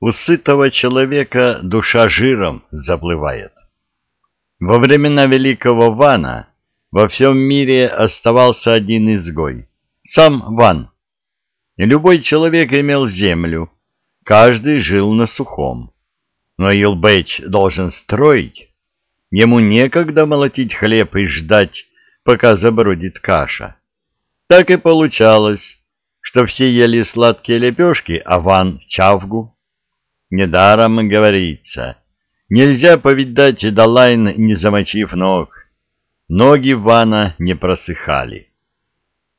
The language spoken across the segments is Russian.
У сытого человека душа жиром заплывает. Во времена великого Вана во всем мире оставался один изгой — сам Ван. И любой человек имел землю, каждый жил на сухом. Но Илбэч должен строить. Ему некогда молотить хлеб и ждать, пока забродит каша. Так и получалось, что все ели сладкие лепешки, а Ван — чавгу. Недаром говорится, нельзя повидать Далайн, не замочив ног. Ноги Вана не просыхали.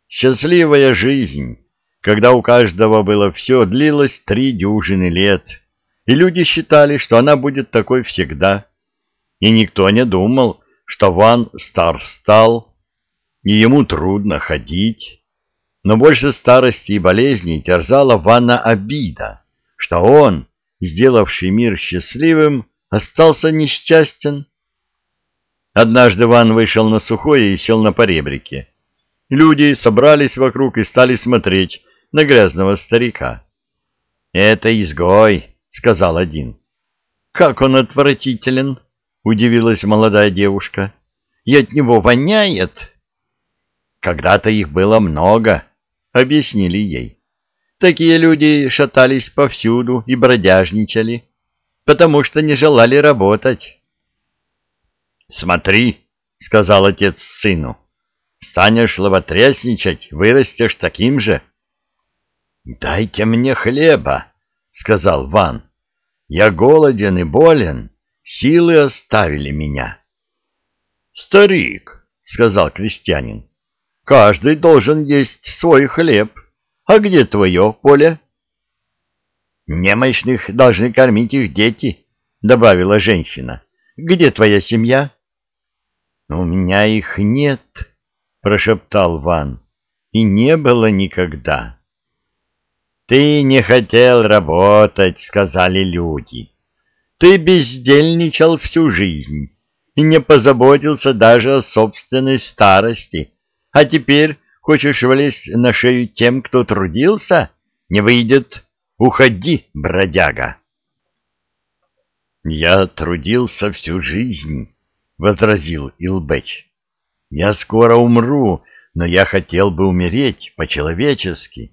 Счастливая жизнь, когда у каждого было все, длилась три дюжины лет, и люди считали, что она будет такой всегда. И никто не думал, что Ван стар стал, и ему трудно ходить. Но больше старости и болезней терзала Вана обида, что он сделавший мир счастливым, остался несчастен. Однажды Ван вышел на сухое и сел на поребрике. Люди собрались вокруг и стали смотреть на грязного старика. «Это изгой», — сказал один. «Как он отвратителен!» — удивилась молодая девушка. «И от него воняет!» «Когда-то их было много», — объяснили ей. Такие люди шатались повсюду и бродяжничали, потому что не желали работать. «Смотри», — сказал отец сыну, — «станешь лоботрясничать, вырастешь таким же». «Дайте мне хлеба», — сказал Ван. «Я голоден и болен, силы оставили меня». «Старик», — сказал крестьянин, — «каждый должен есть свой хлеб». А где твое поле? Немощных должны кормить их дети, добавила женщина. Где твоя семья? У меня их нет, прошептал Ван. И не было никогда. Ты не хотел работать, сказали люди. Ты бездельничал всю жизнь и не позаботился даже о собственной старости, а теперь Хочешь влезть на шею тем, кто трудился? Не выйдет. Уходи, бродяга. Я трудился всю жизнь, — возразил Илбэч. Я скоро умру, но я хотел бы умереть по-человечески.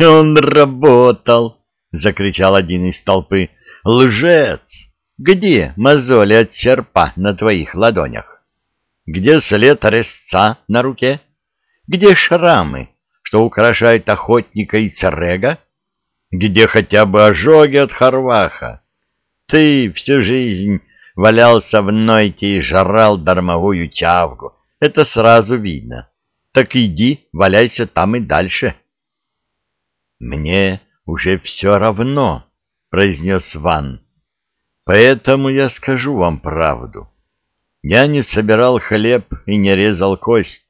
Он работал, — закричал один из толпы. Лжец! Где мозоли от серпа на твоих ладонях? Где след резца на руке? Где шрамы, что украшают охотника и царега? Где хотя бы ожоги от Харваха? Ты всю жизнь валялся в нойте и жрал дармовую чавгу. Это сразу видно. Так иди, валяйся там и дальше. Мне уже все равно, — произнес Ван. Поэтому я скажу вам правду. Я не собирал хлеб и не резал кость.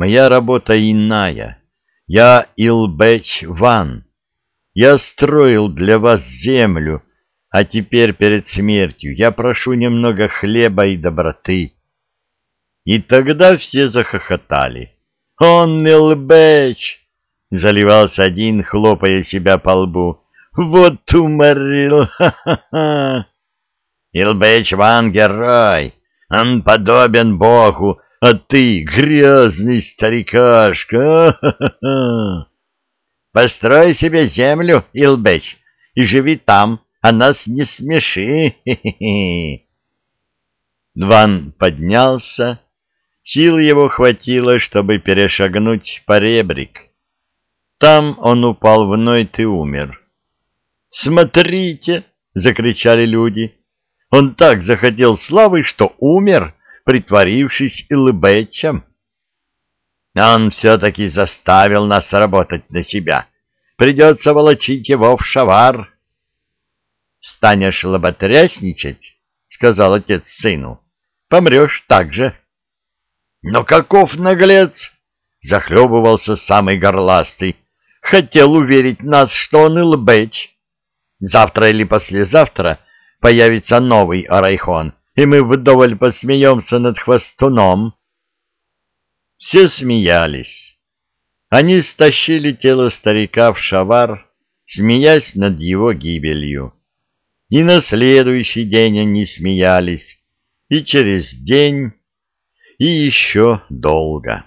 Моя работа иная. Я Илбэч Ван. Я строил для вас землю, а теперь перед смертью я прошу немного хлеба и доброты. И тогда все захохотали. «Он Илбэч!» — заливался один, хлопая себя по лбу. «Вот уморил! Ха-ха-ха!» «Илбэч Ван — герой! Он подобен Богу, а ты, грязный старикашка, построй себе землю, Илбеч, и живи там, а нас не смеши. Ван поднялся, сил его хватило, чтобы перешагнуть поребрик. Там он упал в нойт и умер. «Смотрите!» — закричали люди. «Он так захотел славы, что умер!» Притворившись Илбэчем. Он все-таки заставил нас работать на себя. Придется волочить его в шавар. — Станешь лоботрясничать, — сказал отец сыну, — помрешь так же. — Но каков наглец! — захлебывался самый горластый. — Хотел уверить нас, что он Илбэч. Завтра или послезавтра появится новый Арайхон — и мы вдоволь посмеемся над хвостуном. Все смеялись. Они стащили тело старика в шавар, смеясь над его гибелью. И на следующий день они смеялись, и через день, и еще долго.